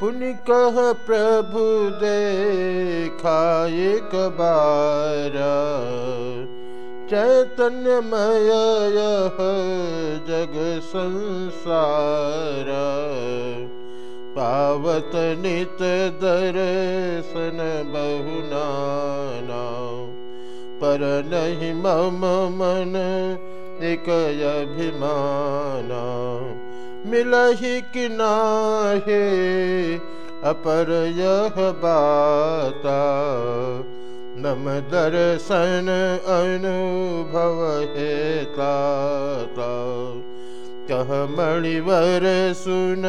पुण्य कह प्रभु देखाए कबार। चैतन्यमय जग संसार। पावत नित दर्शन बहुनाना पर नहीं मम मन एक अभिमाना। मिलहि कि नाहे अपर यह बाता। नम दर्शन अनुभव हेता कह मणिवर सुन,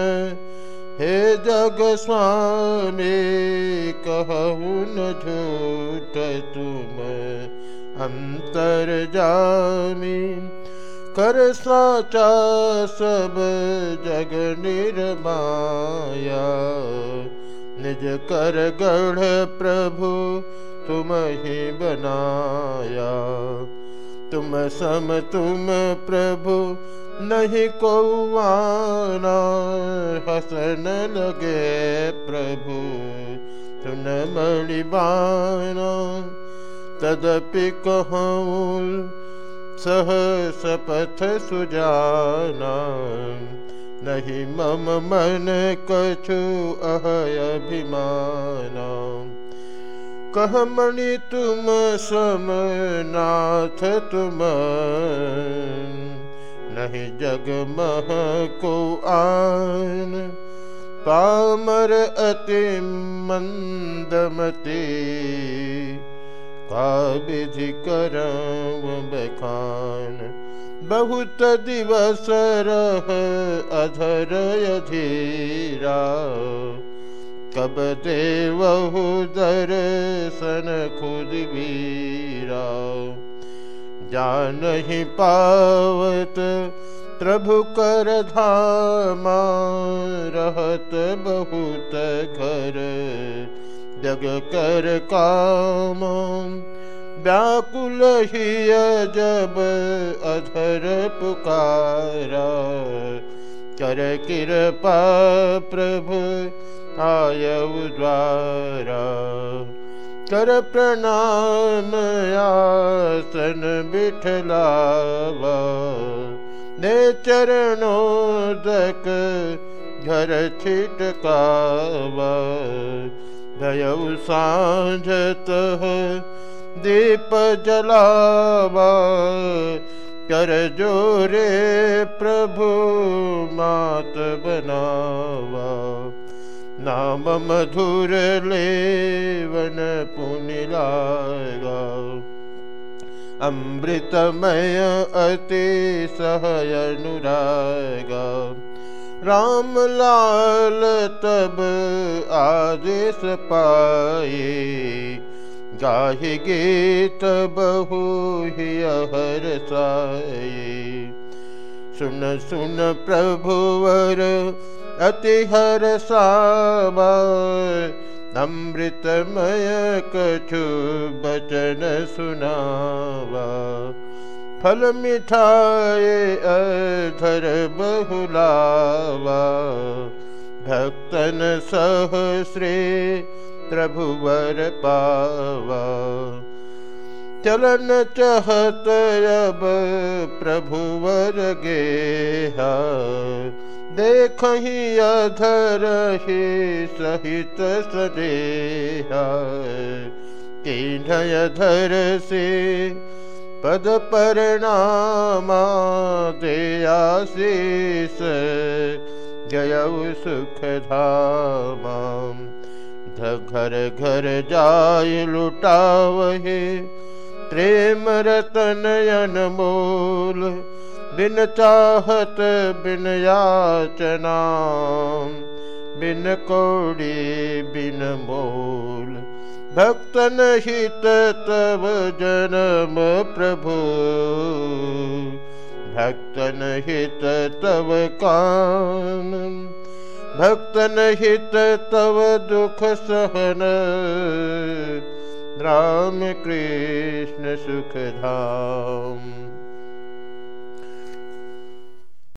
हे जग स्वामी कहून झूठ तुम, अंतर जामी। कर साचा सब जग निर्माया। निज कर गढ़ प्रभु तुम ही बनाया। तुम सम तुम प्रभु नहीं को आना हसन लगे प्रभु। सुन मणिबाना तदपि कहूँ सह सपथ सुजाना नहीं मम मन कछु अहय अभिमाना कह मणि तुम समनाथ तुम। नहीं जग मह को आन। पामर अति मंदमती। बखान। बहुत दिवस रह अधर अधीरा। कब देवहु दर्शन खुद वीरा। जान ही पावत प्रभु कर धामा, रहत बहुत घर। जग कर काम। व्याकुल जब अधर पुकारा। कर कृपा प्रभु आयु द्वारा। कर प्रणाम आसन बिठलावा। ने चरणोदक घर छिटकावा। भयउ सांझत दीप जलावा कर जोरे प्रभु मात बनावा। नाम मधुर लेवन पुनिलागा अमृतमय अति सहय अनुरागा राम लाल तब आदेश पाए। गाहि गीत बहु हर साए। सुन सुन प्रभुवर अति हर सावा। अमृतमय कछु बचन सुनावा फल मिठाए अधर बहुलावा। भक्तन सह श्री प्रभुवर पावा। चलन चहत अब प्रभुवर गेहा। देख ही अधर ही सहित सदेहा। किन्हय धर से पद परिणामा दे आशीष जय धामा घर घर जाय लुटावहे प्रेम रतन अनमोल बिन चाहत बिन याचना। बिन कोड़ी बिन मोल भक्तन हित तब जन्म प्रभु। भक्तन हित तब कान भक्तन हित तव दुख सहन। राम कृष्ण सुख धाम